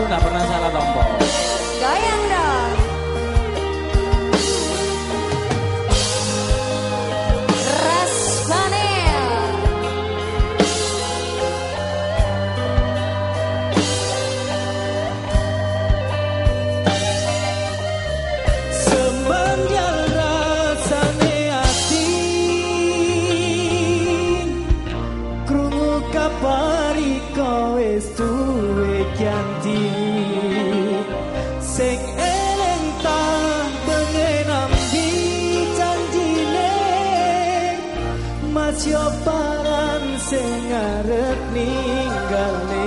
itu nggak pernah salah tombol. Suwe ganti Sing eleng tak pengen ambi janjine Mas yo paran sing arep ninggale